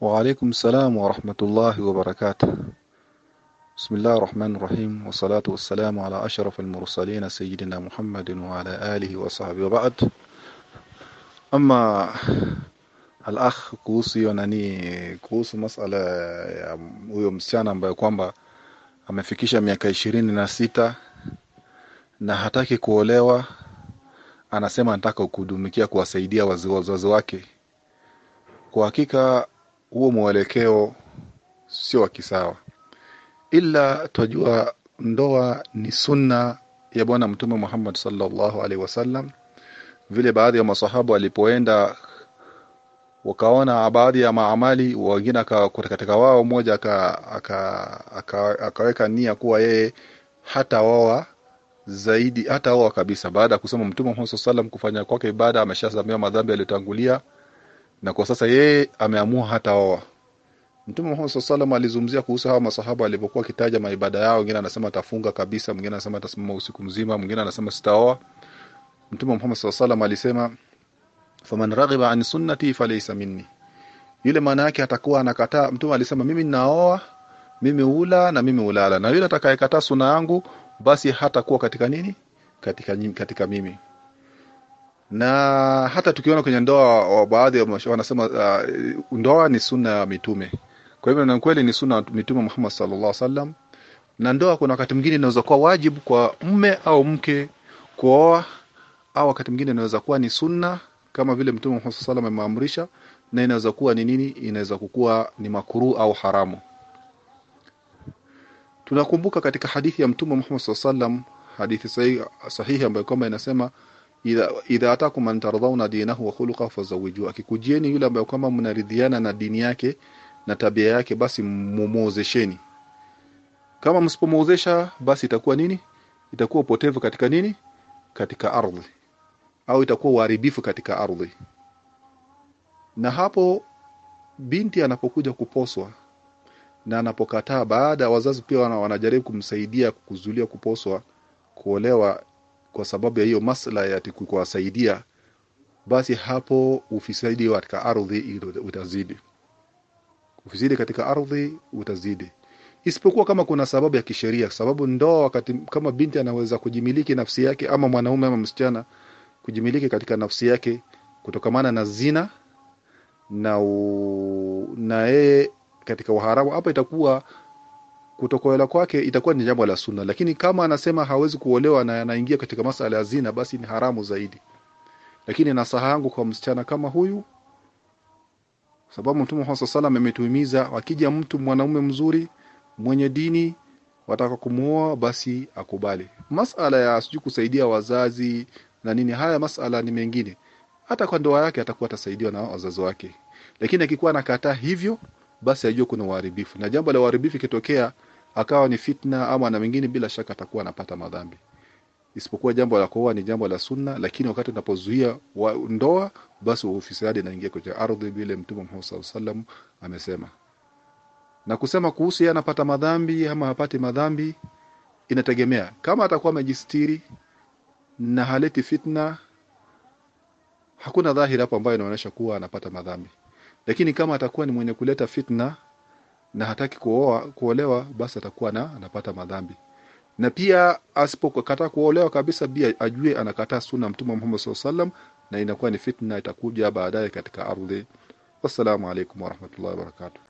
وعليكم السلام ورحمة الله وبركاته بسم الله الرحمن الرحيم والصلاة والسلام على أشرف المرسلين سيدنا محمد وعلى آله وصحبه وبعد أما الأخ kuhusu hiyo nani kuhusu masala ya huyo msichana ambaye kwamba amefikisha miaka ishirini na sita na hataki kuolewa anasema anataka kuhudumikia kuwasaidia wazazi wake kwa hakika huo mwelekeo sio wa kisawa. Ila twajua ndoa ni sunna ya bwana mtume Muhammad sallallahu alaihi wasallam. Vile baadhi ya masahaba walipoenda wakaona baadhi ya maamali wengine katika wao mmoja akaweka aka, aka nia kuwa yeye hata wawa zaidi hata wawa kabisa. Baada ya kusema mtume Muhammad sallallahu alaihi wasallam kufanya kwake ibada ameshazamia madhambi yaliyotangulia na kwa sasa yeye ameamua hata oa. Mtume Muhammad sallam alizungumzia kuhusu hawa masahaba walipokuwa kitaja maibada yao. Wengine anasema atafunga kabisa mwingine anasema atasimama usiku mzima mwingine anasema sitaoa. Mtume Muhammad sallam alisema faman raghiba an sunnati falaysa minni. Yule maana yake atakuwa anakataa. Mtume alisema mimi ninaoa mimi ula na mimi ulala na yule atakayekataa sunna yangu basi hatakuwa katika nini? Katika katika mimi na hata tukiona kwenye ndoa wa baadhi ya wanasema uh, ndoa ni sunna ya mitume. Kwa hivyo na kweli ni sunna mitume Muhammad sallallahu alaihi wasallam. Na ndoa kuna wakati mwingine inaweza kuwa wajibu kwa mme au mke kuoa au wakati mwingine inaweza kuwa ni sunna kama vile mtume Muhammad sallallahu alaihi wasallam ameamrisha na inaweza kuwa ni nini? Inaweza kukua ni makuru au haramu. Tunakumbuka katika hadithi ya mtume Muhammad sallallahu alaihi wasallam hadithi sahihi sahihi ambayo kwamba inasema idha idha atakum man tardhauna dinahu wa khuluqa fazawiju. Akikujieni yule ambaye kwamba mnaridhiana na dini yake na tabia yake basi mumuozesheni. Kama msipomuozesha basi itakuwa nini? Itakuwa upotevu katika nini? Katika ardhi. Au itakuwa uharibifu katika ardhi. Na hapo binti anapokuja kuposwa na anapokataa baada ya wazazi pia wanajaribu kumsaidia kuzulia kuposwa kuolewa kwa sababu ya hiyo masla ya kuwasaidia basi hapo ufisadi katika ardhi utazidi. Ufisadi katika ardhi utazidi. Isipokuwa kama kuna sababu ya kisheria sababu ndoa wakati kama binti anaweza kujimiliki nafsi yake ama mwanaume ama msichana kujimiliki katika nafsi yake kutokamana na zina na u, na yeye katika uharamu hapa itakuwa kutokoela kwake itakuwa ni jambo la sunna. Lakini kama anasema hawezi kuolewa na anaingia katika masala ya zina basi ni haramu zaidi. Lakini nasaha yangu kwa msichana kama huyu sababu mtume Muhammad sallallahu ametuhimiza akija mtu mwanaume mzuri mwenye dini wataka kumuoa basi akubali. Masala ya sijui kusaidia wazazi na nini haya masala ni mengine. Hata kwa ndoa yake atakuwa atasaidiwa na wazazi wake. Lakini akikuwa anakataa hivyo basi ajue kuna uharibifu. Na jambo la uharibifu ikitokea akawa ni fitna ama na mengine bila shaka atakuwa anapata madhambi. Isipokuwa jambo la kuoa ni jambo la sunna lakini wakati unapozuia ndoa basi ufisadi inaingia kwenye ardhi vile mtume Muhammad sallam amesema. Na kusema kuhusu yeye anapata madhambi ama hapati madhambi inategemea. Kama atakuwa amejistiri na haleti fitna hakuna dhahiri hapo ambayo inaonyesha kuwa anapata madhambi. Lakini kama atakuwa ni mwenye kuleta fitna na hataki kuoa kuolewa basi atakuwa na anapata madhambi. Na pia asipokataa kuolewa kabisa pia ajue anakataa sunna mtume Muhammad SAW na inakuwa ni fitna itakuja baadaye katika ardhi. Wassalamu alaikum warahmatullahi wabarakatuh